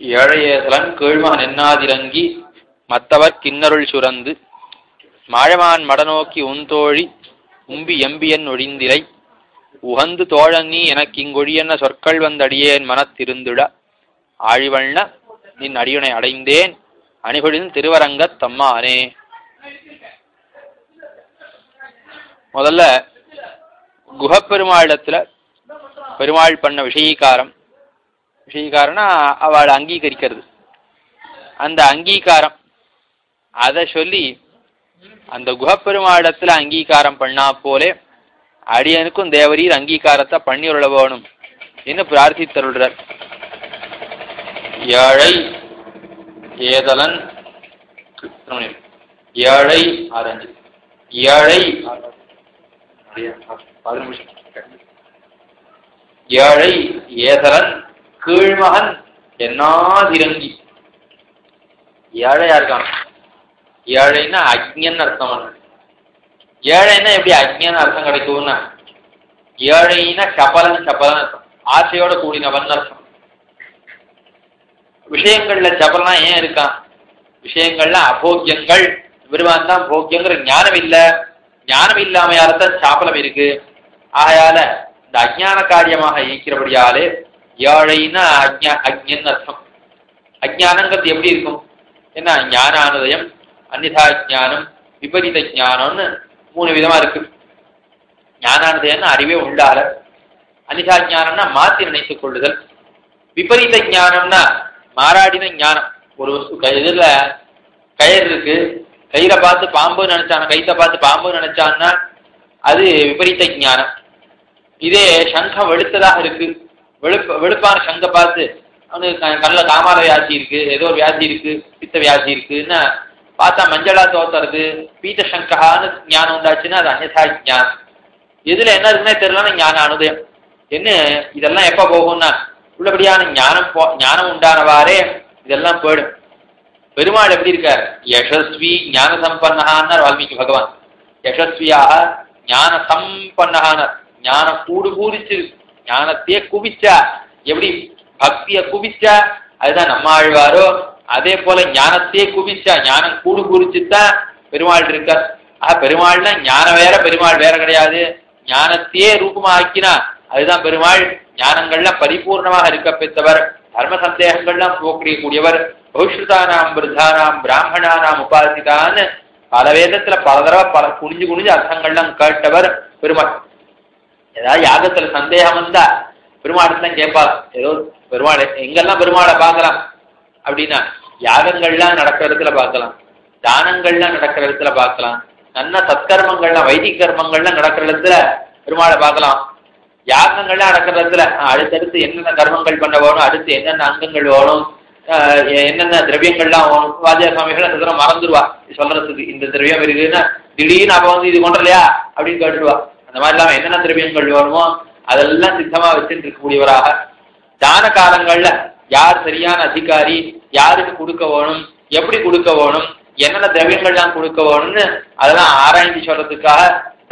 ஏழையேசலன் கீழ்மகன் என்னாதிரங்கி மத்தவர் கிண்ணருள் சுரந்து மாழமான் மடநோக்கி உந்தோழி உம்பி எம்பியன் ஒழிந்திரை உகந்து தோழநீ எனக்கிங்கொழியென்ன சொற்கள் வந்தடியேன் மனத்திருந்துட ஆழிவண்ண நின் அடியுனை அடைந்தேன் அணிபொழின் திருவரங்கத் தம்மானே. முதல்ல குகப்பெருமாளிடத்துல பெருமாள் பண்ண விஷயீகாரம். விஷயீகாரம்னா அவளை அங்கீகரிக்கிறது. அந்த அங்கீகாரம் அதை சொல்லி அந்த குகப்பெருமாடத்தில் அங்கீகாரம் பண்ணா போலே அடியனுக்கும் தேவரீர் அங்கீகாரத்தை பண்ணி உள்ள என்று பிரார்த்தித்தருள்றார். ஏழை ஏதலன் ஏழை ஆரஞ்சு. ஏழை ஏழை ஏதலன் கீழ்மகன் என்னாதிரங்கி ஏழையா இருக்கான் ஏழைன்னா அக்ஞன் அர்த்தம் ஏழைன்னா எப்படி அக்ஞன் அர்த்தம் கிடைக்கும்னா? ஏழைன்னா சபலன் சபலன் அர்த்தம். ஆசையோட கூடினவன் அர்த்தம். விஷயங்கள்ல சபலனா ஏன் இருக்கான் விஷயங்கள்ல அபோக்கியங்கள் விரும்பான் தான் போக்கியங்கிற ஞானம் இல்ல. ஞானம் இல்லாமையாலதான் சாப்பலம் இருக்கு. ஆகையால இந்த அஜான காரியமாக இயக்கிறபடியாலே ஏழைன்னா அஜ்ஞா அக்ஞன் அர்த்தம். அஜ்ஞானங்கிறது எப்படி இருக்கும்? என்ன ஞானானுதயம் அந்நிதா ஞானம் விபரீத ஞானம்னு மூணு விதமா இருக்கு. ஞானானுதயம்னு அறிவே உண்டால. அனிதா ஞானம்னா மாத்தி நினைத்துக் கொள்ளுதல். விபரீத ஜானம்னா மாறாடின ஞானம். ஒரு இதுல கயிறு இருக்கு. கயிறை பார்த்து பாம்பு நினைச்சான கைத்தை பார்த்து பாம்பு நினைச்சான்னா அது விபரீத ஞானம். இதே சங்கம் வெளுத்ததாக இருக்கு. வெளுப்ப வெளுப்பான சங்க பார்த்து அவனுக்கு கண்ணில் காமால வியாதி இருக்கு ஏதோ ஒரு வியாதி இருக்கு பித்த வியாதி இருக்குன்னா பார்த்தா மஞ்சளா தோத்துறது பீத்த சங்கஹான்னு ஞானம் உண்டாச்சுன்னா அது அந்நதா ஞானம். எதுல என்ன இருக்குன்னே தெரியலன்னு ஞான அனுதயம். என்ன? இதெல்லாம் எப்ப போகும்னா உள்ளபடியான ஞானம் போ ஞானம் உண்டானவாறே இதெல்லாம் போயிடும். பெருமாள் எப்படி இருக்கார்? யசஸ்வி ஞான சம்பன்னகான்னார் வால்மீகி பகவான். யசஸ்வியாக ஞான சம்பன்னகானார் ஞானம் கூடு கூடிச்சு ஞானத்தையே குவிச்சா எப்படி பக்திய குவிச்சா அதுதான் நம்ம ஆழ்வாரோ? அதே போல ஞானத்தையே குவிச்சா ஞானம் கூடு குறிச்சுத்தான் பெருமாள் இருக்கார். ஆஹ் பெருமாள்னா ஞானம் வேற பெருமாள் வேற கிடையாது. ஞானத்தையே ரூபமா ஆக்கினா அதுதான் பெருமாள். ஞானங்கள்லாம் பரிபூர்ணமாக இருக்க பெற்றவர். தர்ம சந்தேகங்கள்லாம் போக்கக்கூடியவர் பௌஷ்ருதானாம் விருதானாம் பிராமணானாம் உபாசிதான்னு பல வேதத்துல பல தடவை பல குனிஞ்சு குனிஞ்சு அர்த்தங்கள்லாம் கேட்டவர் பெருமாள். ஏதாவது யாகத்துல சந்தேகம் வந்தா பெருமாள் கேட்பார் ஏதோ பெருமாள் எங்கெல்லாம் பெருமாளை பார்க்கலாம்? அப்படின்னா யாகங்கள்லாம் நடக்கிற இடத்துல பார்க்கலாம். தானங்கள்லாம் நடக்கிற இடத்துல பார்க்கலாம். நல்ல சத்கர்மங்கள்லாம் வைதிக கர்மங்கள்லாம் நடக்கிற இடத்துல பெருமாளை பார்க்கலாம். யாகங்கள்லாம் நடக்கிற இடத்துல அடுத்தடுத்து என்னென்ன கர்மங்கள் பண்ண வேணும் அடுத்து என்னென்ன அங்கங்கள் வேணும் என்னென்ன திரவியங்கள்லாம் வேணும் வாத்தியா சுவாமிகள் அந்த தடவை மறந்துடுவா. சொல்றதுக்கு இந்த திரவியம் இருக்குன்னா திடீர்னு அப்ப வந்து இது கொண்டலையா? அப்படின்னு கேட்டுடுவா. அந்த மாதிரி இல்லாம என்னென்ன திரவியங்கள் வேணுமோ அதெல்லாம் சித்தமா வச்சுட்டு இருக்கக்கூடியவராக. தான காலங்கள்ல யார் சரியான அதிகாரி யாருக்கு கொடுக்க வேணும் எப்படி கொடுக்க வேணும் என்னென்ன திரவியங்கள்லாம் கொடுக்க வேணும்னு அதெல்லாம் ஆராய்ந்து சொல்றதுக்காக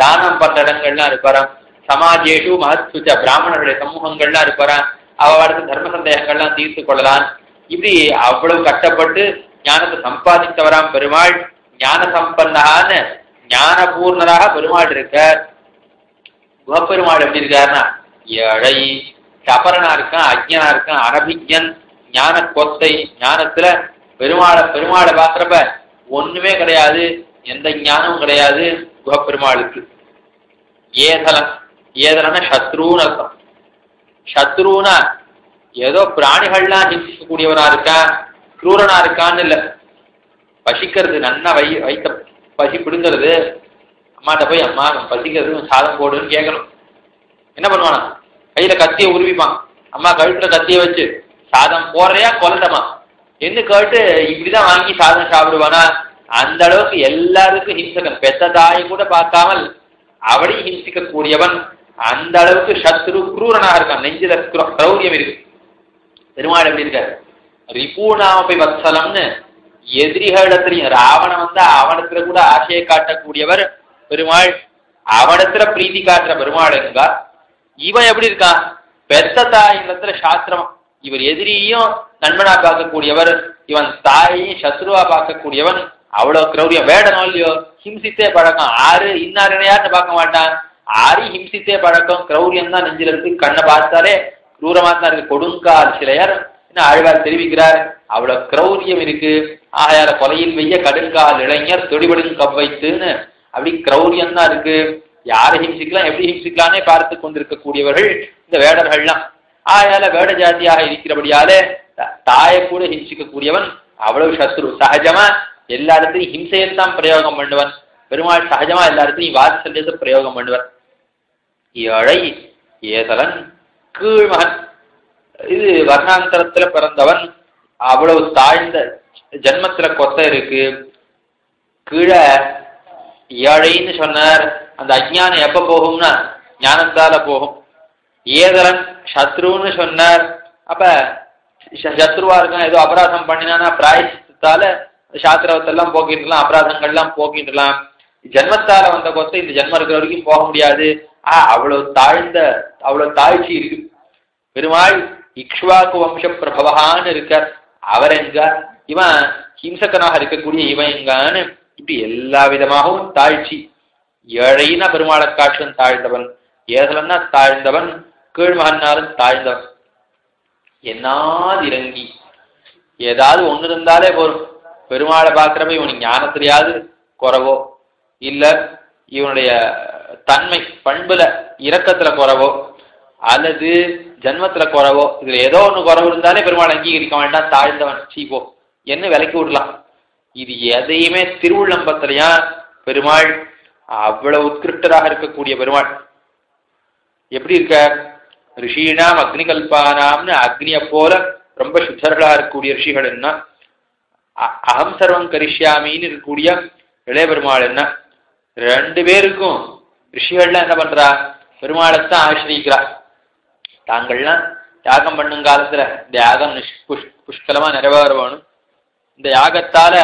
தானம் பண்ற இடங்கள்லாம் இருப்பாராம். சமாஜேஷு மகத்துவ பிராமணர்களுடைய சமூகங்கள்லாம் இருப்பாராம். அவளுக்கு தர்ம சந்தேகங்கள்லாம் தீர்த்து கொள்ளலாம். இப்படி அவ்வளவு கஷ்டப்பட்டு ஞானத்தை சம்பாதித்தவராம் பெருமாள் ஞான சம்பன்னான ஞானபூர்ணராக பெருமாள் இருக்கார். சிவபெருமாள் எப்படி இருக்காருன்னா ஏழை சபரனா இருக்கான் அஜ்ஞனா இருக்கான் அனபிஜன் ஞான கொத்தை ஞானத்துல பெருமாளை பெருமாளை பாக்குறப்ப ஒண்ணுமே கிடையாது எந்த ஞானமும் கிடையாது குகப்பெருமாளுக்கு ஏதலம் ஏதலன்னா சத்ருன்னு அர்த்தம். சத்ருனா ஏதோ பிராணிகள்லாம் ஹிம்சிக்கக்கூடியவனா இருக்கான் குரூரனா இருக்கான்னு இல்லை. பசிக்கிறது நன்னா வை வைத்த பசி பிடுங்கிறது அம்மாட்ட போய் அம்மா பசிக்கிறதுக்கு சாதம் போடுன்னு கேட்கணும் என்ன பண்ணுவானா? கையில கத்தியை உருவிப்பான். அம்மா கழுத்துல கத்திய வச்சு சாதம் போடுறையா? கொல்லட்டமா? என்று கேட்டு இப்படிதான் வாங்கி சாதம் சாப்பிடுவானா? அந்த அளவுக்கு எல்லாருக்கும் ஹிம்சகன் பெத்த தாயை கூட பார்க்காமல் அவளையும் ஹிம்சிக்க கூடியவன் அந்த அளவுக்கு சத்ரு குரூரனாக இருக்கான். நெஞ்சில கிரௌரியம் இருக்கு. பெருமாள் எப்படி இருக்காரு? ரிபூனாமபி வத்சலம்னு எதிரிகளிடத்திலையும் ராவணன் வந்து அவனத்துல கூட ஆசையை காட்டக்கூடியவர் பெருமாள் அவனத்துல பிரீத்தி காட்டுற பெருமாள் எங்க? இவன் எப்படி இருக்கான்? பெத்த தாயினத்துல சாஸ்திரம். இவர் எதிரியும் நண்பனா பார்க்கக்கூடியவர் இவன் தாயையும் சத்ருவா பார்க்கக்கூடியவன் அவ்வளவு கிரௌரியம். வேடனோ இல்லையோ? ஹிம்சித்தே பழக்கம். ஆறு இன்னார் யாருன்னு பார்க்க மாட்டான். ஆறு ஹிம்சித்தே பழக்கம். கிரௌரியம் தான் நெஞ்சில இருக்கு. கண்ணை பார்த்தாலே क्रूரமா தான் இருக்கு. கொடுங்கால் சிலையர் என்ன ஆழ்வார் தெரிவிக்கிறார். அவ்வளவு கிரௌரியம் இருக்கு. ஆயார கொலையில் வெய்ய கடுங்கால் இளைஞர் தொடிபடுங் கவ்வைத்துன்னு அப்படி கிரௌரியம் தான் இருக்கு. யாரை ஹிம்சிக்கலாம் எப்படி ஹிம்சிக்கலாம்னே பார்த்து கொண்டிருக்கக்கூடியவர்கள் இந்த வேடர்கள்லாம். ஆயால வேட ஜாதியாக இருக்கிறபடியாலே தாயை கூட ஹிம்சிக்கக்கூடியவன் அவ்வளவு சத்ரு. சகஜமா எல்லா இடத்துலையும் ஹிம்சையத்தான் பிரயோகம் பண்ணுவன். பெருமாள் சகஜமா எல்லா இடத்துலையும் வாத்சல்யத்தை பிரயோகம் பண்ணுவன் ஏழை ஏதலன் கீழ்மகன். இது வர்ணாந்தரத்துல பிறந்தவன். அவ்வளவு தாழ்ந்த ஜென்மத்துல கொத்த இருக்கு. கீழே ஏழைன்னு சொன்னார். அந்த அஜ்ஞானம் எப்போ போகும்னா ஞானத்தால போகும். ஏதலன் சத்ருன்னு சொன்னார். அப்ப சத்ருவா இருக்கான் ஏதோ அபராதம் பண்ணினானா பிராயசித்தால சாஸ்திரத்தெல்லாம் போக்கிட்டுலாம் அபராதங்கள்லாம் போக்கிட்டுலாம் ஜென்மத்தால வந்த கொத்த இந்த ஜென்மம் இருக்கிற வரைக்கும் போக முடியாது. ஆ அவ்வளவு தாழ்ந்த அவ்வளவு தாழ்ச்சி இருக்கு. பெருமாள் இக்ஷ்வாக்கு வம்ச பிரபவகான்னு இருக்கார். அவர் எங்க? இவன் ஹிம்சகனாக இருக்கக்கூடிய இவன் எங்கான்னு இப்படி எல்லா விதமாகவும் தாழ்ச்சி. ஏழைனா பெருமாளை காட்டிலும் தாழ்ந்தவன் ஏதலன்னா தாழ்ந்தவன் கீழ்மகன்னாலும் தாழ்ந்தவன். என்னாது இறங்கி? ஏதாவது ஒன்று இருந்தாலே போதும். பெருமாளை பார்க்கிறப்ப இவனுக்கு ஞானத்திலேயாவது குறவோ இல்லை இவனுடைய தன்மை பண்புல இரக்கத்துல குறவோ அல்லது ஜன்மத்துல குறவோ இதுல ஏதோ ஒன்று குறவு இருந்தாலே பெருமாள் அங்கீகரிக்க வேண்டாம் தாழ்ந்தவன். சீப்போ என்ன விலைக்கு விடலாம்? இது எதையுமே திருவுள்ளம்பத்திலையா? பெருமாள் அவ்வளவு உத்கிருஷ்டராக இருக்கக்கூடிய பெருமாள். எப்படி இருக்க? ரிஷினாம் அக்னி கல்பானாம்னு அக்னியை போல ரொம்ப சுத்தர்களா இருக்கக்கூடிய ரிஷிகள் என்ன? அகம் சர்வம் கரிஷ்யாமின்னு இருக்கக்கூடிய இளைய பெருமாள் என்ன? ரெண்டு பேருக்கும் ரிஷிகள்லாம் என்ன பண்றா? பெருமாளைத்தான் ஆசிரியிக்கிறா. தாங்கள்லாம் தியாகம் பண்ணும் காலத்துல புஷ் புஷ்கலமா நிறைவேறணும் இந்த யாகத்தால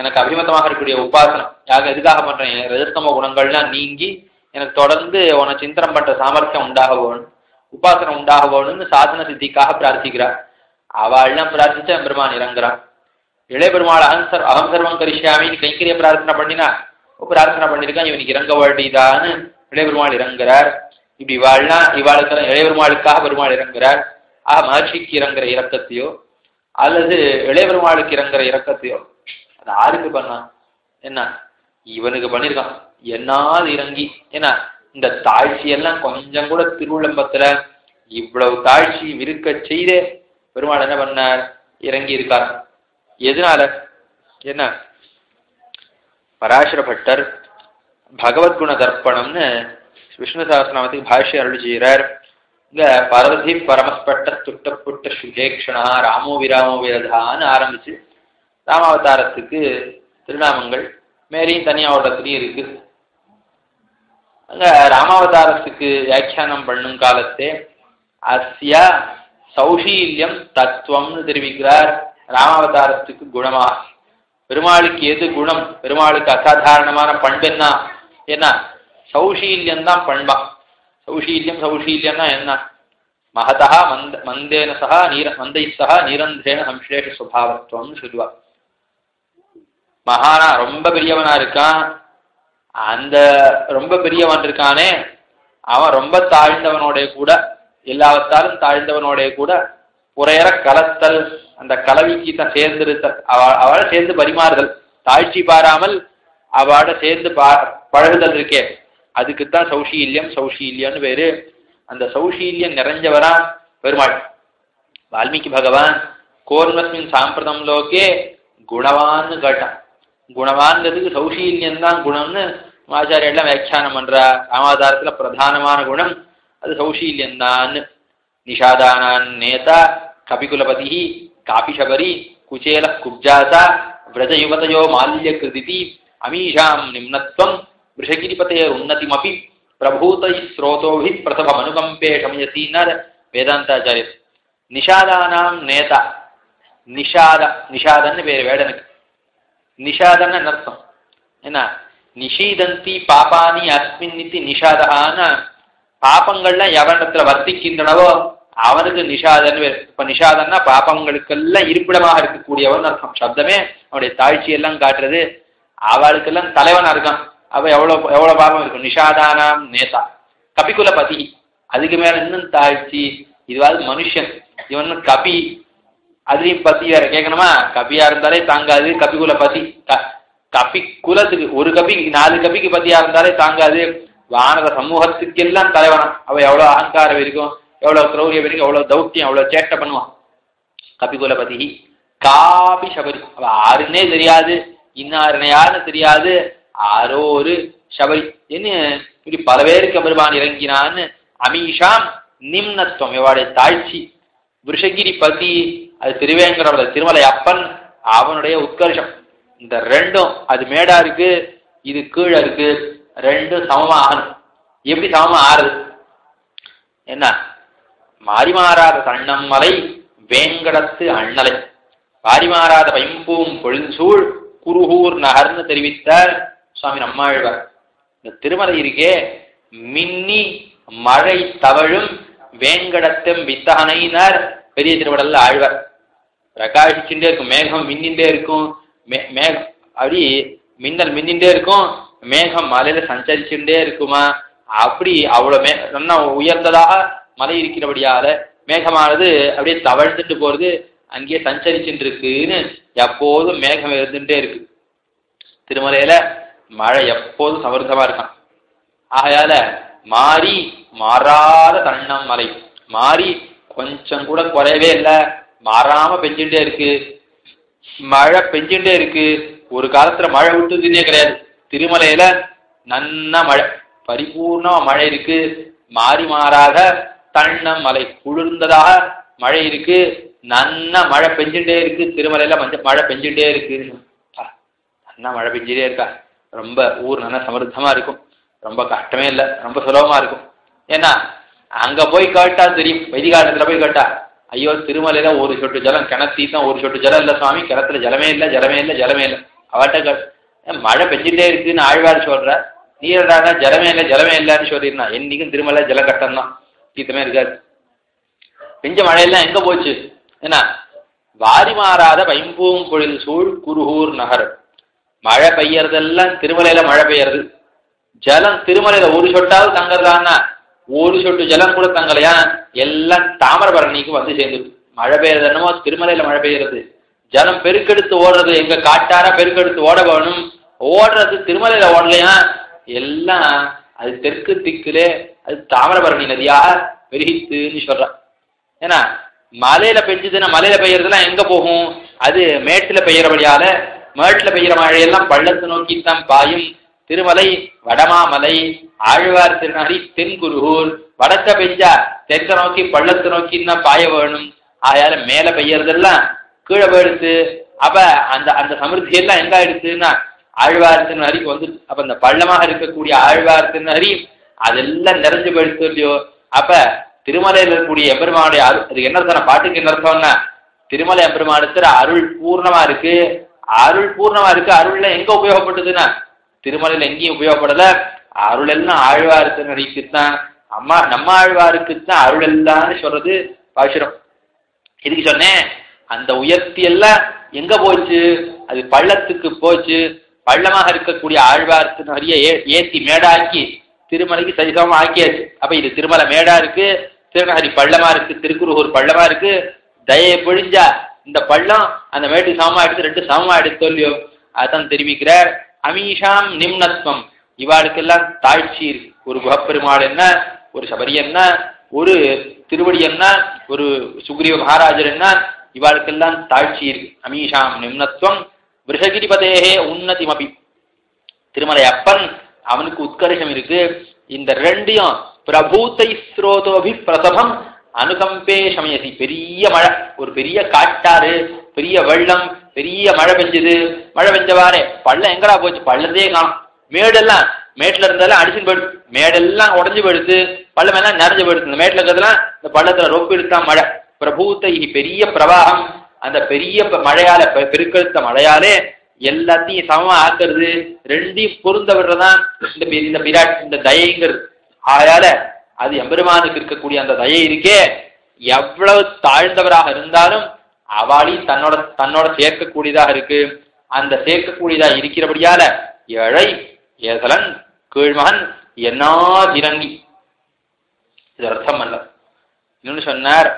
எனக்கு அபிமதமாக இருக்கக்கூடிய உபாசனம் யாக எதுக்காக பண்றேன்? என் குணங்கள்லாம் நீங்கி எனக்கு தொடர்ந்து உன சிந்தனம் பண்ற சாமர்த்தியம் உண்டாக போகணும் உபாசனம் உண்டாக போகணும்னு சாதன சித்திக்காக பிரார்த்திக்கிறார் அவள்லாம் பிரார்த்திச்சா பெருமான் இறங்குறான். இளைய பெருமாள் அகம் சர் அகம் சர்வம் கரிஷாமின்னு கைங்கரிய பிரார்த்தனை பண்ணினா பிரார்த்தனை பண்ணிருக்கான் இவனுக்கு இறங்க வேண்டியதான்னு இளையபெருமாள் இறங்குறார். இப்படி இவாள்னா இவாளுக்கு இளையபெருமாளுக்காக பெருமாள் இறங்குறார். ஆக மகர்ஷிக்கு இறங்குற இறக்கத்தையோ அல்லது இளையபெருமாளுக்கு இறங்குற இறக்கத்தையோ அது யாருக்கு பண்ணான் என்ன? இவனுக்கு பண்ணிருக்கான். என்னால் இறங்கி? என்ன? இந்த தாழ்ச்சி எல்லாம் கொஞ்சம் கூட திருவிழம்பத்துல இவ்வளவு தாழ்ச்சி விருக்க செய்தே பெருமாள் என்ன பண்ணார்? இறங்கி இருக்கார். எதனால? என்ன? பராசர பட்டர் பகவத்குண தர்ப்பணம்னு விஷ்ணு சகசிரநாமத்துக்கு பாஷ்யம் அருள் செய்கிறார். இங்க பரவதி பரமஸ்பட்ட துட்டப்புட்ட சுகேக்ஷனா ராமோ விராமோ விரதான்னு ஆரம்பிச்சு ராமாவதாரத்துக்கு திருநாமங்கள் ஒரு தனியாவட்டத்துலையும் இருக்கு. அங்க ராமாவதாரத்துக்கு வியாக்கியானம் பண்ணும் காலத்தே அஸ்ய சௌஷீல்யம் தத்துவம்னு தெரிவிக்கிறார் ராமாவதாரத்துக்கு குணமா பெருமாளுக்கு எது குணம்? பெருமாளுக்கு அசாதாரணமான பண்பு என்ன என்ன சௌஷீல்யம் தான் பண்பா. சௌஷீல்யம் சௌஷீல்யம்னா என்ன? மகதா மந்த மந்தேன சகா நீர மந்தை சகா நிரந்தேன சம்சேஷ சுபாவத்துவம்னு சொல்லுவா. மகானா ரொம்ப பெரியவனா இருக்கான். அந்த ரொம்ப பெரியவன் இருக்கானே அவன் ரொம்ப தாழ்ந்தவனோடைய கூட எல்லாவத்தாலும் தாழ்ந்தவனோடைய கூட புறையற கலத்தல் அந்த கலவிக்கு தான் சேர்ந்திருத்தல் அவ அவளை சேர்ந்து பரிமாறுதல். தாழ்ச்சி பாராமல் அவளோட சேர்ந்து பா பழகுதல் இருக்கே. அதுக்குத்தான் சௌஷீல்யம் சௌஷீல்யம்னு பேரு. அந்த சௌஷீல்யம் நிறைஞ்சவரா? பெருமாள். வால்மீகி பகவான் கோர்மஸ்மின் சாம்பிரதம் லோக்கே குணவான்னு கேட்டான். குணவான்கிறதுக்கு சௌஷீல்யம் தான் குணம்னு ஆச்சாரியெல்லாம் வியாக்கியானம் பண்றா ராமாதாரத்துல பிரதானமான குணம் அது சௌஷீல்யம் தான் நிஷாதானான் நேதா கபிகுலபதி காபிஷபரி குச்சேல குப்ஜாசா விரஜயுவதயோ மால்ய கிருதி அமீஷாம் நிம்னத்வம் விஷகிரிபதேர் உன்னதிமபி பிரபூதை ஸ்ரோதோபி பிரதம அனுகம்பே சமயசீனர் வேதாந்தாச்சாரியர் நிஷாதானாம் நேதா நிஷாத நிஷாதன்னு பேர் வேடனுக்கு நிஷாதன்னு அர்த்தம் என்ன நிஷீதந்தி பாபானி அஸ்மின் நிஷாதகான பாபங்கள்லாம் எவனிடத்துல வர்த்திக்கின்றனவோ அவனுக்கு நிஷாதன் பேர் இப்ப நிஷாதன்னா பாப்பங்களுக்கெல்லாம் இருப்பிடமாக இருக்கக்கூடியவன் அர்த்தம் சப்தமே அவனுடைய தாழ்ச்சி எல்லாம் காட்டுறது அவளுக்கெல்லாம் தலைவனா இருக்கான் அப்போ எவ்வளோ எவ்வளோ பாவம் இருக்கும்? நிஷாதானாம் நேதா கபிகுல பதி. அதுக்கு மேலே இன்னும் தாழ்ச்சி. இதுவாது மனுஷன். இவன் கபி. அதுலேயும் பத்தி வேற கேட்கணுமா கபியா இருந்தாலே தாங்காது கபிகுல பதி. க- கபி குலத்துக்கு ஒரு கபிக்கு நாலு கபிக்கு பத்தியா இருந்தாலே தாங்காது. வானர சமூகத்துக்கெல்லாம் தலைவனம் அவள் எவ்வளோ அகங்காரம் இருக்கும் எவ்வளோ கிரௌரியம் இருக்கும் எவ்வளோ தௌத்தியம் எவ்வளோ சேட்டை பண்ணுவான். கபிகுலபதி காபி சபரி. அவ ஆறுன்னே தெரியாது இன்னாருன்னு யாருன்னு தெரியாது. ஆரோ ஒரு சபரி என்ன? இப்படி பல பேருக்கு பெருமான் இறங்கினான்னு அமீஷாம் நிம்னத்துவம். இவாடைய தாழ்ச்சி விஷகிரி பதி அது திருவேங்கரோட திருமலை அப்பன் அவனுடைய உத்கர்ஷம். இந்த ரெண்டும் அது மேடா இருக்கு இது கீழே இருக்கு ரெண்டும் சமமா ஆகணும். எப்படி சமமா ஆறுது? என்ன? மாறிமாறாத தன்னம்மலை மலை வேங்கடத்து அண்ணலை. மாறிமாறாத பைம்பூம் பொழுஞ்சூழ் குருகூர் நகர்னு தெரிவித்தார். சுவாமி நம்மாழ்வார் இந்த திருமலை இருக்கே மின்னி மழை தவழும் வேங்கடத்தும் வித்தகனைனார் பெரிய திருவடல்ல ஆழ்வார். பிரகாஷிச்சுட்டே இருக்கும் மேகம் மின்னின்றே இருக்கும் மே- மேகம் அப்படி மின்னல் மின்னின்றே இருக்கும் மேகம் மலையில சஞ்சரிச்சுட்டே இருக்குமா? அப்படி அவ்வளவு மே நல்லா உயர்ந்ததாக மலை இருக்கிறபடியால மேகமானது அப்படியே தவழ்ந்துட்டு போறது அங்கேயே சஞ்சரிச்சுட்டு இருக்குன்னு எப்போதும் மேகம் இருந்துட்டே இருக்கு. திருமலையில மழை எப்போதும் சமர்த்தமா இருக்கான். ஆகையால மாறி மாறாத தன்னம் மலை. மாறி கொஞ்சம் கூட குறையவே இல்லை. மாறாம பெஞ்சுட்டே இருக்கு. மழை பெஞ்சுட்டே இருக்கு. ஒரு காலத்துல மழை விட்டுதுன்னே கிடையாது. திருமலையில நன்னா மழை. பரிபூர்ணமா மழை இருக்கு. மாறி மாறாத தண்ணம் மலை. குளிர்ந்ததாக மழை இருக்கு. நன்னா மழை பெஞ்சுட்டே இருக்கு. திருமலையில மஞ்ச மழை பெஞ்சுட்டே இருக்கு அப்பா, நன்னா மழை பெஞ்சுட்டே இருக்கா? ரொம்ப ஊர் நல்லா சமர்த்தமாக இருக்கும். ரொம்ப கஷ்டமே இல்லை ரொம்ப சுலபமாக இருக்கும். ஏன்னா அங்கே போய் கேட்டால் தெரியும். வைதிகாலத்தில் போய் கேட்டா ஐயோ திருமலையில ஒரு சொட்டு ஜலம் கிணத்தி தான் ஒரு சொட்டு ஜலம் இல்லை சுவாமி. கிணத்துல ஜலமே இல்லை ஜலமே இல்லை ஜலமே இல்லை. அவட்ட ஏன் மழை பெஞ்சிட்டே இருக்குன்னு ஆழ்வார் சொல்ற. நீரடானா ஜலமே இல்லை ஜலமே இல்லைன்னு சொல்லிருந்தா. என்னைக்கும் திருமலை ஜல கட்டம் தான் சீத்தமே இருக்காது. பெஞ்ச மழையெல்லாம் எங்க போச்சு? என்ன வாரி மாறாத பைம்பூம் பொழில் சூழ் குருகூர் நகர் மழை பெய்யறதெல்லாம் திருமலையில மழை பெய்யறது. ஜலம் திருமலையில ஒரு சொட்டாவது தங்கறதான்னா ஒரு சொட்டு ஜலம் கூட தங்கலையா எல்லாம் தாமிரபரணிக்கு வந்து சேர்ந்துடும் மழை பெய்யறது என்னமோ திருமலையில மழை பெய்யறது. ஜலம் பெருக்கெடுத்து ஓடுறது எங்க காட்டார பெருக்கெடுத்து ஓட வேணும். ஓடுறது திருமலையில ஓடலையா? எல்லாம் அது தெற்கு திக்குலே அது தாமிரபரணி நதியா பெருகித்துன்னு சொல்றான் ஏன்னா மலையில பெஞ்சதுன்னா மலையில பெய்யறதுலாம் எங்க போகும்? அது மேட்டுல பெய்யறபடியால மேட்டில் பெய்கிற மழையெல்லாம் பள்ளத்தை நோக்கித்தான் பாயும். திருமலை வடமாமலை ஆழ்வார் திருநாடி தென்குருகூர் வடக்க பெஞ்சா தெற்க நோக்கி பள்ளத்தை நோக்கி தான் பாய வேணும். ஆயால மேல பெய்யறதெல்லாம் கீழே போயிடுச்சு அப்ப அந்த அந்த சமிருத்தி எல்லாம் எங்க ஆயிடுச்சுன்னா ஆழ்வார் திருநகரிக்கு வந்து அப்ப அந்த பள்ளமாக இருக்கக்கூடிய ஆழ்வார் திருநகரி அதெல்லாம் நிறைஞ்சு போயிடுச்சு இல்லையோ? அப்ப திருமலையில் இருக்கக்கூடிய எம்பெருமானுடைய அருள் அது என்ன அர்த்தம் பாட்டுக்கு என்ன அர்த்தம்னா திருமலை எம்பெருமானத்துல அருள் பூர்ணமா இருக்கு. அருள் பூர்ணமா இருக்கு. அருள்ல எங்க உபயோகப்பட்டதுன்னா திருமலையில எங்கேயும் உபயோகப்படல. அருள் எல்லாம் ஆழ்வார் திருநடிக்குத்தான் அம்மா நம்ம ஆழ்வாருக்குத்தான் அருள் எல்லாம்னு சொல்றது பாசுரம். இதுக்கு சொன்னேன்? அந்த உயர்த்தி எல்லாம் எங்க போச்சு? அது பள்ளத்துக்கு போச்சு. பள்ளமாக இருக்கக்கூடிய ஆழ்வார்த்தின் நிறைய ஏத்தி மேடாக்கி திருமலைக்கு சரிசமமா ஆக்கியாச்சு. அப்ப இது திருமலை மேடா இருக்கு திருநகரி பள்ளமா இருக்கு திருக்குறுகூர் பள்ளமா இருக்கு. தயை பொழிஞ்சா இந்த பள்ளம் அந்த மேட்டு சமமா எடுத்து ரெண்டு சமமா எடுத்து சொல்லியோ அதான் தெரிவிக்கிறார். அமீஷாம் நிம்னத்வம். இவாளுக்கெல்லாம் தாழ்ச்சி ஒரு குகப்பெருமாள் என்ன? ஒரு சபரி என்ன? ஒரு திருவடி என்ன? ஒரு சுக்ரீவ மகாராஜர் என்ன? இவாளுக்கெல்லாம் தாழ்ச்சி இருக்கு அமீஷாம் நிம்னத்வம். விருஷகிரிபதேகே உன்னதிமபி. திருமலை அப்பன் அவனுக்கு உத்கர்ஷம் இருக்கு. இந்த ரெண்டையும் பிரபூத்தை ஸ்ரோதோபி பிரசபம் அனுகம்பே சமயசி. பெரிய மழை. ஒரு பெரிய காட்டாறு பெரிய வெள்ளம் பெரிய மழை பெஞ்சது. மழை பெஞ்சவாறே. பள்ளம் எங்கடா போச்சு? பள்ளத்தே காணும். மேடெல்லாம் மேட்டில் இருந்தாலும் அடிச்சுன்னு போயிடுது. மேடெல்லாம் உடஞ்சு போயிடுது. பள்ளம் எல்லாம் நிறைஞ்சு போயிடுது. இந்த மேட்டில் இருக்கிறதுலாம் இந்த பள்ளத்துல ரொப்பி எடுத்தான் மழை. பிரபூத்தை பெரிய பிரவாகம். அந்த பெரிய ப- மழையால பெருக்கெடுத்த மழையாலே எல்லாத்தையும் சமமா ஆக்குறது. ரெண்டையும் பொருந்த விடுறதான் இந்த இந்த பிராட் இந்த தயைங்கிறது. ஆயால அது எம்பெருமானுக்கு இருக்கக்கூடிய அந்த தயை இருக்கே. எவ்வளவு தாழ்ந்தவராக இருந்தாலும் அவளையும் தன்னோட தன்னோட சேர்க்கக்கூடியதாக இருக்கு. அந்த சேர்க்கக்கூடியதாக இருக்கிறபடியால ஏழை ஏசலன் கீழ்மகன் என்னாதிரங்கி இது அர்த்தம் அல்ல. இன்னொன்னு சொன்னார்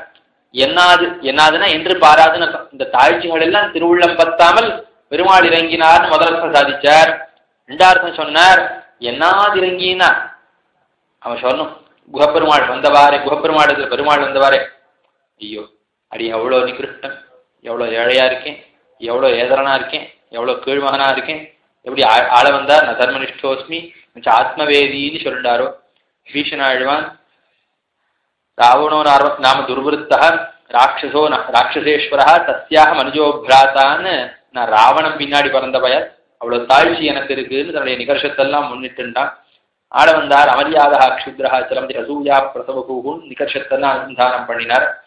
என்னாது என்னாதுன்னா என்று பாராதுன்னு இந்த தாழ்ச்சிகள் எல்லாம் திருவுள்ளம் பத்தாமல் பெருமாள் இறங்கினார்னு முதலர்த்தம் சாதிச்சார். ரெண்டார்த்தம் சொன்னார் என்னாதிரங்கினா அவன் சொன்னோம் குகப்பெருமாள் வந்தவாறே குகப்பெருமாள் பெருமாள் வந்தவாறே ஐயோ அடி எவ்வளோ நிகிருஷ்டம் எவ்வளோ ஏழையா இருக்கேன் எவ்வளோ ஏதரனா இருக்கேன் எவ்வளோ கீழ்மகனாக இருக்கேன் எப்படி ஆள வந்தார் நான் தர்மனிஷ்டோஸ்மி ஆத்மவேதின்னு சொல்லிட்டாரோ பீஷனாழ்வான் ராவணோ நாம துர்வருத்தா ராட்சசோ ந- ராட்சசேஸ்வரா தஸ்யாக மனுஜோபிராத்தான்னு நான் ராவணம் பின்னாடி பிறந்த அவ்வளோ அவ்வளவு தாழ்ச்சி எனக்கு இருக்குன்னு தன்னுடைய நிகர்ஷத்தெல்லாம் முன்னிட்டுண்டான். ஆட வந்தார் அமரியாதா க்ஷுத்ரஹா சிலம்பி அசூயா பிரசவகூன் நிகர்ஷத்தெல்லாம் அனுசந்தானம் பண்ணினார்.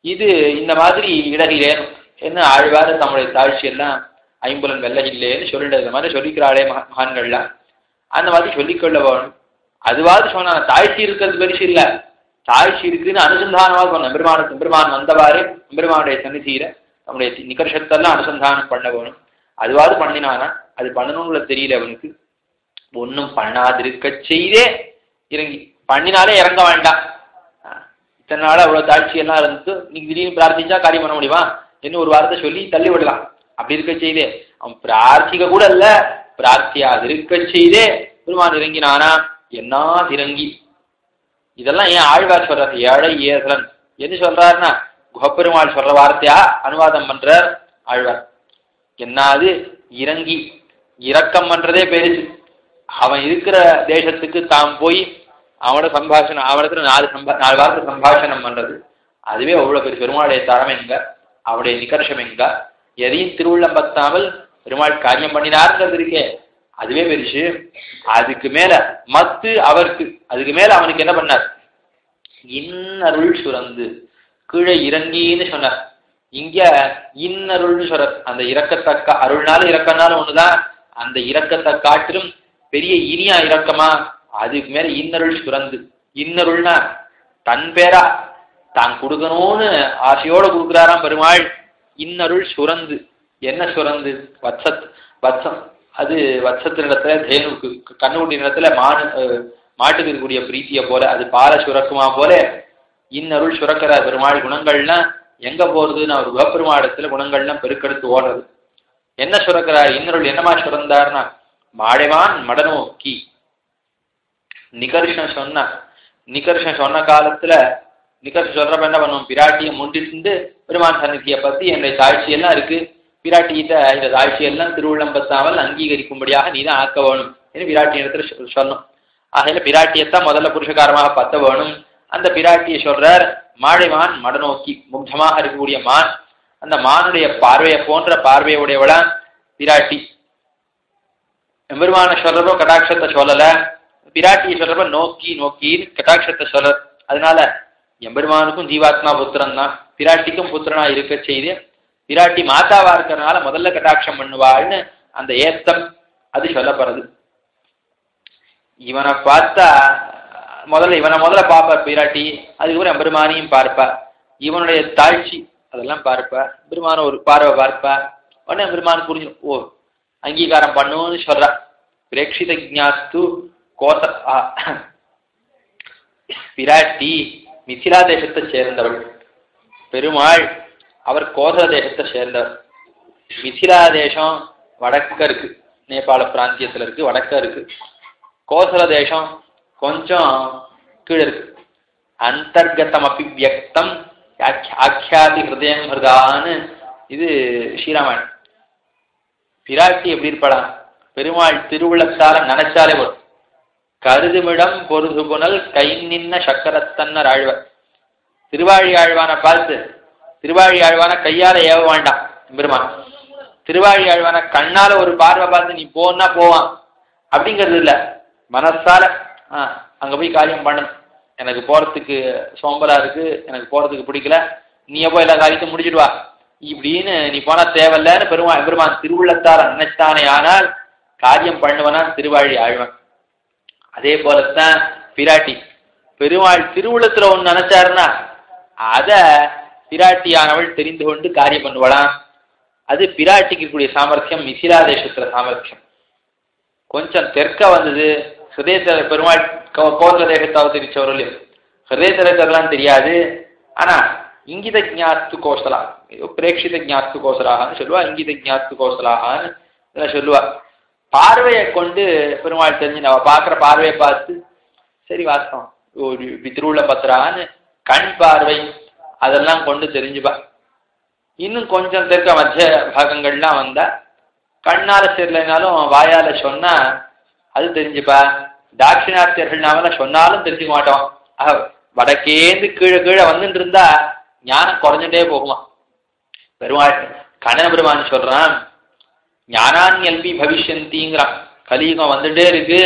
இது இந்த மாதிரி இடரிலேன் என்ன ஆழ்வார் தம்முடைய தாழ்ச்சியெல்லாம் ஐம்புலன் வெள்ளகில்லேன்னு இல்லைன்னு சொல்லிட்டு மாதிரி சொல்லிக்கிறாளே மகா- மகான்கள்லாம். அந்த மாதிரி சொல்லிக்கொள்ள வேணும் அதுவாது சொன்னான் தாழ்ச்சி இருக்கிறது பெருசு இல்லை. தாழ்ச்சி இருக்குன்னு அனுசந்தானமாக சொன்ன பெருமான பெருமான் வந்தவாறு பெருமானுடைய சன்னிதியில நம்முடைய நிகர்ஷத்தெல்லாம் அனுசந்தானம் பண்ண வேணும் அதுவாது பண்ணினானா? அது பண்ணணும்னு தெரியல அவனுக்கு. ஒன்றும் பண்ணாதிருக்க செய்தே இறங்கி. பண்ணினாலே இறங்க வேண்டாம். இத்தனை நாள் அவ்வளோ தாழ்ச்சியெல்லாம் இருந்து நீங்க திடீர்னு பிரார்த்திச்சா காரியம் பண்ண முடியுமா? என்ன ஒரு வாரத்தை சொல்லி தள்ளி விடலாம். அப்படி இருக்க செய்தே. அவன் பிரார்த்திக்க கூட இல்ல. பிரார்த்தியாதிருக்க செய்தே பெருமான் இறங்கினானா? என்ன இறங்கி? இதெல்லாம் ஏன் ஆழ்வார் சொல்றார் ஏழை ஏசலன்? எது சொல்றாருன்னா குகப்பெருமாள் சொல்ற வார்த்தையா? அனுவாதம் பண்றார் ஆழ்வார். என்னாது? இறங்கி. இரக்கம் பண்றதே பெருசு அவன் இருக்கிற தேசத்துக்கு தான் போய் அவனோட சம்பாஷணம் அவனத்துல நாலு சம்பா நாலு வாரத்தை சம்பாஷணம் பண்றது. அதுவே அவ்வளோ பெரிய பெருமாளுடைய தரம் எங்க? அவருடைய நிகர்ஷம் எங்க? எதையும் திருவுள்ளம் பத்தாமல் பெருமாள் காரியம் பண்ணினார்ன்றது இருக்கே அதுவே பெருசு அதுக்கு மேல மத்து அவருக்கு அதுக்கு மேல அவனுக்கு என்ன பண்ணார்? இன்னருள் சுரந்து கீழே இறங்கின்னு சொன்னார். இங்க இன்னருள்னு சுரத் அந்த இறக்கத்தக்க அருள்னாலும் இறக்கனாலும் ஒண்ணுதான். அந்த இறக்கத்தை காட்டிலும் பெரிய இனியா இரக்கமா? அதுக்கு மேல இன்னருள் சுரந்து. இன்னருள்னா தன் பேரா? தான் கொடுக்கணும்னு ஆசையோட கொடுக்குறாராம் பெருமாள். இன்னருள் சுரந்து. என்ன சுரந்து? வத்சத். வத்சம். அது வத்சத்தினிடத்துல தேனுக்கு கண்ணுக்குட்டி நிலத்துல மாடு மாட்டுக்கு இருக்கக்கூடிய பிரீத்திய போல அது பால சுரக்குமா போல இன்னருள் சுரக்கிற பெருமாள். குணங்கள்னா எங்க போறதுன்னு அவர் குகப்பெருமாடத்துல குணங்கள்லாம் பெருக்கெடுத்து ஓடுறது. என்ன சுரக்கிறார்? இன்னருள் என்னமா சுரந்தார்னா மாடைவான் மடநோக்கி. நிகர்ஷன் சொன்ன நிகர்ஷன் சொன்ன காலத்துல நிகர்ஷ சொல்றப்ப என்ன பண்ணுவோம்? பிராட்டியை முண்டிட்டு பெருமான் சன்னிதியை பத்தி என்னுடைய தாழ்ச்சியெல்லாம் இருக்கு. பிராட்டிகிட்ட இந்த தாழ்ச்சியெல்லாம் திருவுள்ளம் பத்தாமல் அங்கீகரிக்கும்படியாக நீ தான் ஆக்க வேணும் என்று பிராட்டி இடத்துல சொ- சொன்னோம். ஆகையில பிராட்டியத்தான் முதல்ல புருஷகாரமாக பத்த வேணும். அந்த பிராட்டியை சொல்றார் மாழைவான் மடநோக்கி முக்தமாக இருக்கக்கூடிய மான். அந்த மானுடைய பார்வையை போன்ற பார்வையை பிராட்டி. எம்பெருமான சொல்றப்போ கடாட்சத்தை சொல்லல. பிராட்டியை சொல்றப்ப நோக்கி நோக்கின்னு கட்டாட்சத்தை சொல்ல அதனால எம்பெருமானுக்கும் ஜீவாத்மா புத்திரன் தான் பிராட்டிக்கும் புத்திரனா இருக்க செய்து பிராட்டி மாதாவா இருக்கிறனால முதல்ல கட்டாட்சம் பண்ணுவாள்னு அந்த ஏத்தம் அது சொல்லப்படுறது இவனை பார்த்தா முதல்ல இவனை முதல்ல பார்ப்பா பிராட்டி அதுக்கப்புறம் எம்பெருமானையும் பார்ப்பா இவனுடைய தாழ்ச்சி அதெல்லாம் பார்ப்பா பெருமான ஒரு பார்வை பார்ப்பா உடனே பெருமான் புரிஞ்சு ஓ அங்கீகாரம் பண்ணுவோம்னு சொல்ற. பிரேட்சித ஜிஜாஸ்து கோத்த பிராட்டி மிथिला தேசத்தை சேர்ந்தவள். பெருமாள் அவர் கோதர தேசத்தை சேர்ந்தவர். மிசிலா தேசம் வடக்க இருக்கு. நேபாள பிராந்தியத்தில் இருக்கு வடக்க இருக்கு. கோசல தேசம் கொஞ்சம் கீழே இருக்கு. அந்தர்கதம் அபிவியக்தம் வியக்தம் ஆக்கியாதி ஹிருதயம் ஹிருதான்னு இது ஸ்ரீராமாயணம். பிராட்டி எப்படி இருப்பாளா? பெருமாள் திருவிழத்தால நினைச்சாலே வரும் கருதுமிடம் பொருது புனல் கை நின்ன சக்கரத்தன்னர் ஆழ்வர். திருவாழி ஆழ்வான பார்த்து திருவாழி ஆழ்வான கையால ஏவ வேண்டாம் பெருமான் திருவாழி ஆழ்வான கண்ணால ஒரு பார்வை பார்த்து நீ போன்னா போவான். அப்படிங்கிறது இல்ல. மனசால ஆ அங்க போய் காரியம் பண்ணணும். எனக்கு போறதுக்கு சோம்பலா இருக்கு எனக்கு போறதுக்கு பிடிக்கல. நீ எப்போ எல்லா காரியத்தையும் முடிச்சிட்டு வா. இப்படின்னு நீ போனா தேவையில்லன்னு பெருமாள் பெருமான் திருவுள்ளத்தார நினைச்சானே ஆனால் காரியம் பண்ணுவனா திருவாழி ஆழ்வன். அதே போலத்தான் பிராட்டி. பெருமாள் திருவுள்ளத்துல ஒன்று நினைச்சாருன்னா அத பிராட்டியானவள் தெரிந்து கொண்டு காரியம் பண்ணுவலாம் அது பிராட்டிக்கு இருக்கக்கூடிய சாமர்த்தியம் மிசிலாதேசத்துல சாமர்த்தியம். கொஞ்சம் தெற்க வந்தது ஹிருதயத்தில் பெருமாள் கோ- கோத்திர தேகத்தை அவதரிச்சவர்கள் ஹிருதயத்திலாம் தெரியாது. ஆனா இங்கித ஜாஸ்து கோசலா பிரேட்சித ஜாஸ்து கோசலாகனு சொல்லுவா இங்கித ஜாஸ்து கோசலாகனு சொல்லுவா பார்வையை கொண்டு பெருமாள் தெரிஞ்சு நம்ம பார்க்குற பார்வையை பார்த்து சரி வாஸ்தவம் ஒரு இப்படி பத்திரான்னு கண் பார்வை அதெல்லாம் கொண்டு தெரிஞ்சுப்பா இன்னும் கொஞ்சம் தெற்க மத்திய பாகங்கள்லாம் வந்தா கண்ணால தெரியலனாலும் வாயால சொன்னா அது தெரிஞ்சுப்பா தாட்சிணாத்தியர்கள்னால சொன்னாலும் தெரிஞ்சுக்க மாட்டோம் ஆக, வடக்கேந்து கீழே கீழே வந்துட்டு இருந்தா ஞானம் குறைஞ்சிட்டே போகுமா? பெருமாள் கண்ணன பெருமான் சொல்றான்? ஞானான்யல்பி பவிஷ்யந்திங்கிறான் கலியுகம் வந்துட்டே இருக்கு.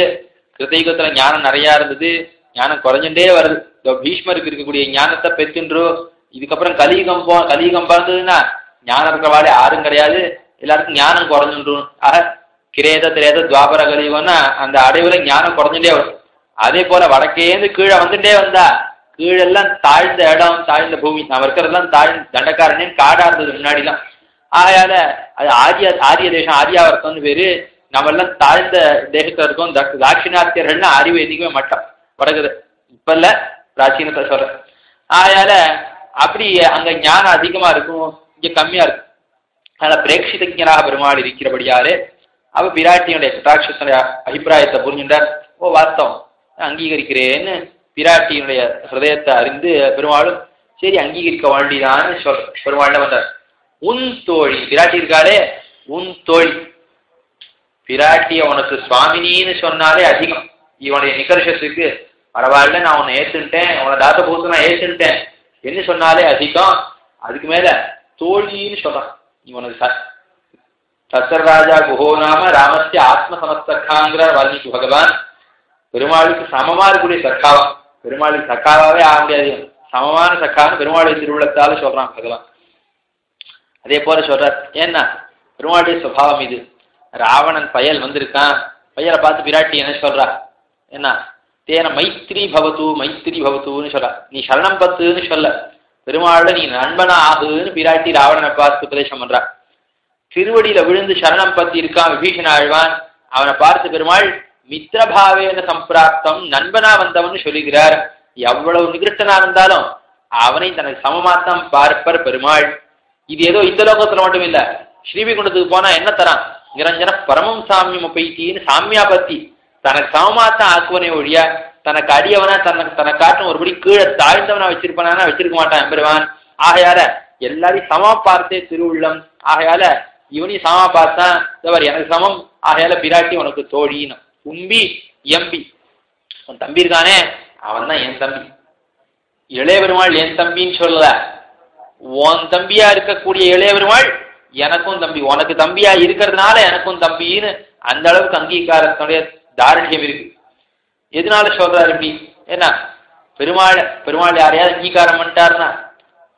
கிருத்தயுகத்துல ஞானம் நிறையா இருந்தது. ஞானம் குறைஞ்சுட்டே வருது. பீஷ்மருக்கு இருக்கக்கூடிய ஞானத்தை பெற்றுன்றோ இதுக்கப்புறம் கலியுகம் போ கலியுகம் பிறந்ததுன்னா ஞானம் இருக்கிறவாளே யாரும் கிடையாது. எல்லாருக்கும் ஞானம் குறைஞ்சுன்றும் ஆக கிரேத திரேத துவாபர கலியுகம்னா அந்த அடைவுல ஞானம் குறைஞ்சுட்டே வரும் அதே போல வடக்கேந்து கீழே வந்துட்டே வந்தா கீழெல்லாம் தாழ்ந்த இடம் தாழ்ந்த பூமி நம்ம இருக்கிறதெல்லாம் தாழ்ந்த தண்டக்காரனே காடா இருந்தது முன்னாடிலாம். ஆகையால அது ஆரிய ஆரிய தேசம் ஆரியாவர்த்தம்னு பேரு நம்ம எல்லாம் தாழ்ந்த தேசத்துல இருக்கோம். தக்- தாட்சிணாத்தியர்கள்னா அறிவு எதுக்குமே மட்டம். வடகுது இப்ப இல்ல பிராச்சீனத்தை சொல்றேன். ஆகையால அப்படி அங்க ஞானம் அதிகமா இருக்கும் இங்க கம்மியா இருக்கும். அதனால பிரேட்சிதஞராக பெருமாள் இருக்கிறபடியாலே அவ பிராட்டியுடைய கட்டாட்சத்தினுடைய அபிப்பிராயத்தை புரிஞ்சுட்டார். ஓ வாஸ்தவம். அங்கீகரிக்கிறேன்னு பிராட்டியினுடைய ஹிரதயத்தை அறிந்து பெருமாளும் சரி அங்கீகரிக்க வேண்டிதான் சொல் பெருமாள்ல வந்தார். உன் தோழி பிராட்டி இருக்காளே உன் தோழி பிராட்டிய உனக்கு சுவாமினின்னு சொன்னாலே அதிகம். இவனுடைய நிகர்ஷத்துக்கு பரவாயில்ல நான் உன்னை ஏற்றுட்டேன் உன தாத்த போது நான் ஏற்றுட்டேன் என்ன சொன்னாலே அதிகம்? அதுக்கு மேல தோழின்னு சொல்றான் இவனுக்கு சத்தர் ராஜா குஹோ நாம ராமஸ்ய ஆத்ம சமஸ்தக்காங்கிற வால்மீகி பகவான் பெருமாளுக்கு சமமா இருக்கக்கூடிய சர்க்காவான் பெருமாளுக்கு சக்காவே ஆக முடியாது சமமான சக்கான்னு பெருமாளுடைய திருவிழத்தால சொல்றான் அதெல்லாம். அதே போல சொல்றார் ஏன்னா பெருமாளுடைய சுபாவம் இது. ராவணன் பயல் வந்திருக்கான். பயலை பார்த்து பிராட்டி என்ன சொல்றா? என்ன தேன மைத்திரி பவத்து மைத்திரி பவத்துன்னு சொல்றா. நீ சரணம் பத்துன்னு சொல்ல. பெருமாள் நீ நண்பனா ஆகுன்னு பிராட்டி ராவணனை பார்த்து உபதேசம் பண்றா. திருவடியில விழுந்து சரணம் பத்தி இருக்கான் விபீஷன் ஆழ்வான். அவனை பார்த்து பெருமாள் மித்திரபாவேன சம்பிராப்தம் நண்பனா வந்தவன்னு சொல்லுகிறார். எவ்வளவு நிகிருஷ்டனா இருந்தாலும் அவனை தனக்கு சமமாத்தான் பார்ப்பர் பெருமாள். இது ஏதோ இந்த லோகத்துல மட்டும் இல்ல ஸ்ரீவிகுண்டத்துக்கு போனா என்ன தரான்? நிரஞ்சன பரமம் சாமியம் உபைத்தின்னு சாமியா பத்தி தனக்கு சமமாத்தான் ஆக்குவனே ஒழிய தனக்கு அடியவனா தனக்கு தனக்கு காட்டும் ஒருபடி கீழே தாழ்ந்தவனா வச்சிருப்பானா வச்சிருக்க மாட்டான் பெருவான் ஆகையால எல்லாரையும் சமமா பார்த்தே திருவுள்ளம். ஆகையால இவனையும் சமா பார்த்தான். எனக்கு சமம். ஆகையால பிராட்டி உனக்கு தோழின்னு. உம்பி எம்பி. உன் தம்பி இருக்கானே? அவன் தான் என் தம்பி. இளைய பெருமாள் என் தம்பின்னு சொல்லல. உன் தம்பியா இருக்கக்கூடிய இளைய பெருமாள் எனக்கும் தம்பி. உனக்கு தம்பியா இருக்கிறதுனால எனக்கும் தம்பின்னு அந்த அளவுக்கு அங்கீகாரத்தினுடைய தாரண்யம் இருக்கு. எதனால சொல்றாரு இப்படி? என்ன? பெருமாள் பெருமாள் யாரையாவது அங்கீகாரம் பண்ணிட்டாருன்னா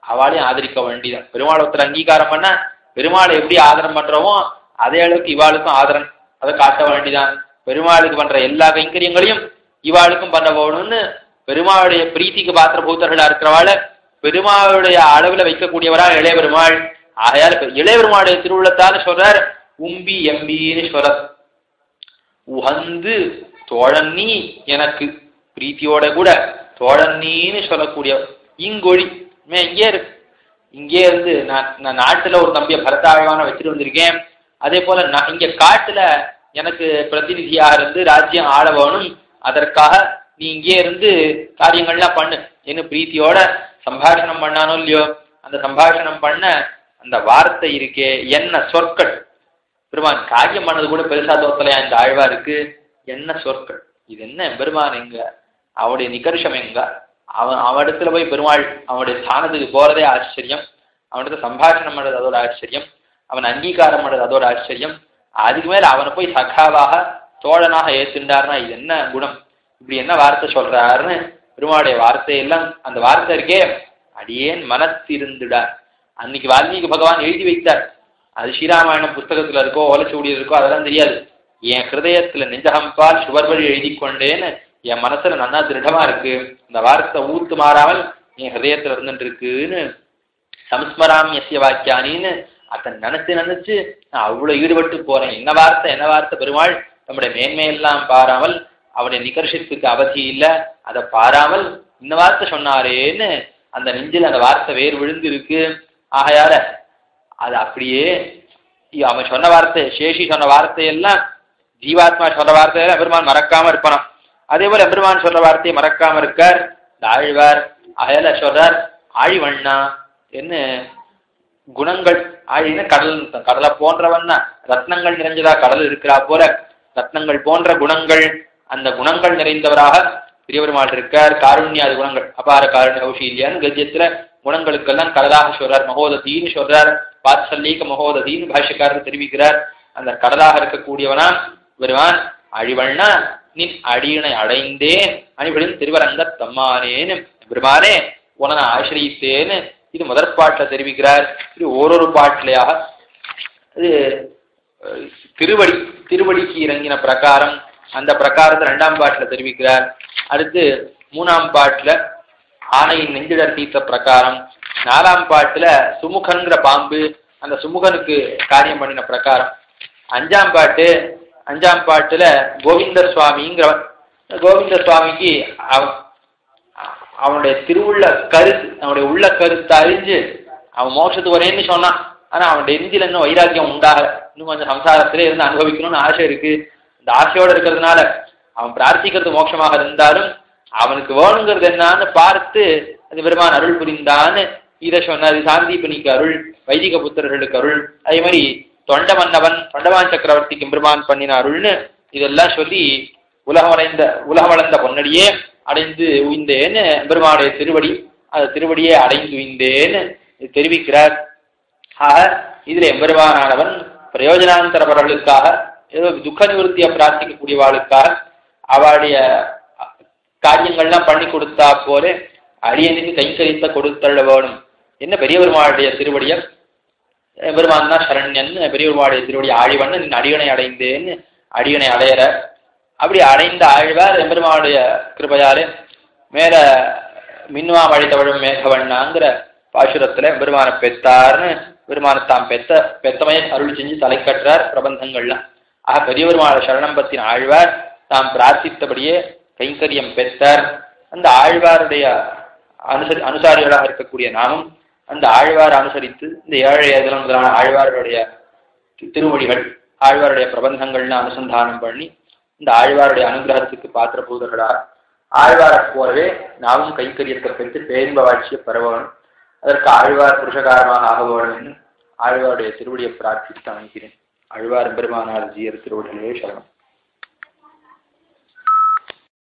அவளையும் ஆதரிக்க வேண்டிதான் பெருமாள் ஒருத்தர் அங்கீகாரம் பண்ண பெருமாளை எப்படி ஆதரம் பண்றோமோ அதே அளவுக்கு இவாளுக்கும் ஆதரன். அதை காட்ட வேண்டிதான் பெருமாளுக்கு பண்ற எல்லா கைங்கரியங்களையும் இவாளுக்கும் பண்ண போகணும்னு பெருமாளுடைய பிரீத்திக்கு பாத்திர பூத்தர்களா இருக்கிறவாள பெருமாளுடைய அளவுல வைக்கக்கூடியவரா இளைய பெருமாள் ஆகையால் இளைய பெருமாளுடைய திருவுள்ளத்தான்னு சொல்றார் உம்பி எம்பின்னு சொல்றார் உகந்து தோழன்னி எனக்கு பிரீத்தியோட கூட தோழன்னின்னு சொல்லக்கூடிய இங்கொழி. இங்கே இருக்கு இங்கே இருந்து நான் நான் நாட்டுல ஒரு தம்பியை பரதாழ்வான வச்சுட்டு வந்திருக்கேன். அதே போல நான் இங்க காட்டுல எனக்கு பிரதிநிதியாக இருந்து ராஜ்யம் ஆள வேணும் அதற்காக நீ இங்கே இருந்து காரியங்கள்லாம் பண்ணு. என்ன பிரீத்தியோட சம்பாஷணம் பண்ணானோ இல்லையோ? அந்த சம்பாஷணம் பண்ண அந்த வார்த்தை இருக்கே என்ன சொற்கள்? பெருமான் காரியம் பண்ணது கூட பெருசா தோத்தலையா? இந்த ஆழ்வா இருக்கு. என்ன சொற்கள்? இது என்ன பெருமான் எங்க அவனுடைய நிகர்ஷம் எங்க? அவன் இடத்துல போய் பெருமாள் அவனுடைய ஸ்தானத்துக்கு போறதே ஆச்சரியம். அவனிடத்துல சம்பாஷணம் பண்றது அதோட ஆச்சரியம். அவன் அங்கீகாரம் பண்றது அதோட ஆச்சரியம். அதுக்கு மேல அவனை போய் சகாவாக தோழனாக ஏற்றுண்டார்னா இது என்ன குணம்? இப்படி என்ன வார்த்தை சொல்றாருன்னு பெருமாளுடைய வார்த்தையெல்லாம் அந்த வார்த்தை இருக்கே. அடியேன் மனத்திருந்துடார். அன்னைக்கு வால்மீகி பகவான் எழுதி வைத்தார். அது ஸ்ரீராமாயணம் புஸ்தகத்துல இருக்கோ ஓலைச்சூடியில் இருக்கோ அதெல்லாம் தெரியாது. என் ஹிருதயத்துல நெஞ்சகம்பால் சுவர்வழி எழுதி கொண்டேன்னு என் மனசுல நன்னா திருடமா இருக்கு. இந்த வார்த்தை ஊத்து மாறாமல் என் ஹிருதயத்துல இருந்துட்டு இருக்குன்னு சம்ஸ்மராமியசிய வாக்கியானின்னு அதை நினைச்சு நினைச்சு நான் அவ்வளவு ஈடுபட்டு போறேன். என்ன வார்த்தை என்ன வார்த்தை? பெருமாள் நம்முடைய மேன்மையெல்லாம் பாராமல் அவனுடைய நிகர்ஷிப்புக்கு அவதி இல்லை. அதை பாராமல் இந்த வார்த்தை சொன்னாரேன்னு அந்த நெஞ்சில் அந்த வார்த்தை வேர் விழுந்து இருக்கு ஆகையால அது அப்படியே அவன் சொன்ன வார்த்தை சேஷி சொன்ன வார்த்தையெல்லாம் ஜீவாத்மா சொல்ற வார்த்தையெல்லாம் எம்பெருமான் மறக்காம இருப்பானாம். அதே போல எம்பெருமான் சொல்ற வார்த்தையை மறக்காம இருக்கார் இந்த ஆழ்வார் அயல சொல்றார் ஆழிவண்ணா என்ன குணங்கள் ஆழின கடல் கடலை போன்றவன் ரத்னங்கள் நிறைஞ்சதா கடல் இருக்கிறா போல ரத்னங்கள் போன்ற குணங்கள் அந்த குணங்கள் நிறைந்தவராக பெரியவருமாள் இருக்கார். காருண்யாதி குணங்கள் அபார காருண்ய கௌஷீல்யான்னு கத்தியத்துல குணங்களுக்கெல்லாம் கடலாக சொல்றார். மகோததின்னு சொல்றார். வாத்சல்யக மகோததின்னு பாஷ்யக்காரர் தெரிவிக்கிறார். அந்த கடலாக இருக்கக்கூடியவனா வருவான் அழிவண்ணா நின் அடியினை அடைந்தேன் அணிபடின் திருவரங்க தம்மானேன்னு பெருமானே உன ஆசிரியத்தேன்னு இது முதற் பாட்டில் தெரிவிக்கிறார். இது ஓரொரு பாட்டிலையாக இது திருவடி திருவடிக்கு இறங்கின பிரகாரம் அந்த பிரகாரத்தை ரெண்டாம் பாட்டில் தெரிவிக்கிறார். அடுத்து மூணாம் பாட்டில் ஆணையின் நெஞ்சிடர் தீர்த்த பிரகாரம். நாலாம் பாட்டில் சுமுகன்கிற பாம்பு அந்த சுமுகனுக்கு காரியம் பண்ணின பிரகாரம். அஞ்சாம் பாட்டு அஞ்சாம் பாட்டில் கோவிந்த சுவாமிங்கிற கோவிந்த சுவாமிக்கு அவனுடைய திருவுள்ள கருத்து அவனுடைய உள்ள கருத்தை அறிஞ்சு அவன் மோட்சத்துக்கு வரேன்னு சொன்னான். ஆனா அவனுடைய நெஞ்சில இன்னும் வைராக்கியம் உண்டாகல. இன்னும் கொஞ்சம் சம்சாரத்திலே இருந்து அனுபவிக்கணும்னு ஆசை இருக்கு. இந்த ஆசையோட இருக்கிறதுனால அவன் பிரார்த்திக்கிறது மோட்சமாக இருந்தாலும் அவனுக்கு வேணுங்கிறது என்னன்னு பார்த்து அது பெருமான் அருள் புரிந்தான்னு இதை சொன்னார். சாந்தீபனிக்கு அருள் வைதிக புத்திரர்களுக்கு அருள். அதே மாதிரி தொண்ட மன்னவன் தொண்டவான் சக்கரவர்த்திக்கு பெருமான் பண்ணின அருள்னு இதெல்லாம் சொல்லி உலகமடைந்த வளர்ந்த பொன்னடியே அடைந்து உய்ந்தேன்னு பெருமானுடைய திருவடி அந்த திருவடியே அடைந்து உய்ந்தேன்னு தெரிவிக்கிறார். ஆக இதில் எம்பெருமானானவன் பிரயோஜனாந்தரவர்களுக்காக ஏதோ துக்க நிவர்த்தியை பிரார்த்திக்கக்கூடியவாளுக்காக அவளுடைய காரியங்கள்லாம் பண்ணி கொடுத்தா போல அடியனுக்கு கைங்கரித்த கொடுத்தள்ள வேணும் என்ன பெரிய பெருமாளுடைய திருவடியை? பெருமான் தான் சரண்யன் பெரிய பெருமாளுடைய திருவடி ஆழிவண்ணன் அடியனை அடைந்தேன்னு அடியனை அடையிற அப்படி அடைந்த ஆழ்வார் எம்பெருமானுடைய கிருபையாலே மேல மின்வா மழை தவழும் மேகவண்ணாங்கிற பாசுரத்துல பெருமானை பெத்தார்னு பெருமானை தாம் பெத்த பெத்தமையை அருள் செஞ்சு தலை பிரபந்தங்கள்லாம் ஆக பெரிய பெருமாளை சரணம் ஆழ்வார் தாம் பிரார்த்தித்தபடியே கைங்கரியம் பெற்றார். அந்த ஆழ்வாருடைய அனுசரி அனுசாரிகளாக இருக்கக்கூடிய நாமும் அந்த ஆழ்வார் அனுசரித்து இந்த ஏழை ஏதலம் முதலான ஆழ்வாருடைய திருமொழிகள் ஆழ்வாருடைய பிரபந்தங்கள்னு அனுசந்தானம் பண்ணி இந்த ஆழ்வாருடைய அனுகிரகத்துக்கு பாத்திரபூதர்களாக ஆழ்வாரை போலவே நாமும் கைக்கரியத்தை பெற்று பேரின்ப வாழ்ச்சியை பெற அதற்கு ஆழ்வார் புருஷகாரமாக ஆக வேணும் என்று ஆழ்வாருடைய திருவடியை பிரார்த்தித்து அமைக்கிறேன் ஆழ்வார் பெருமானார் ஜீயர் திருவடியிலே சரணம்.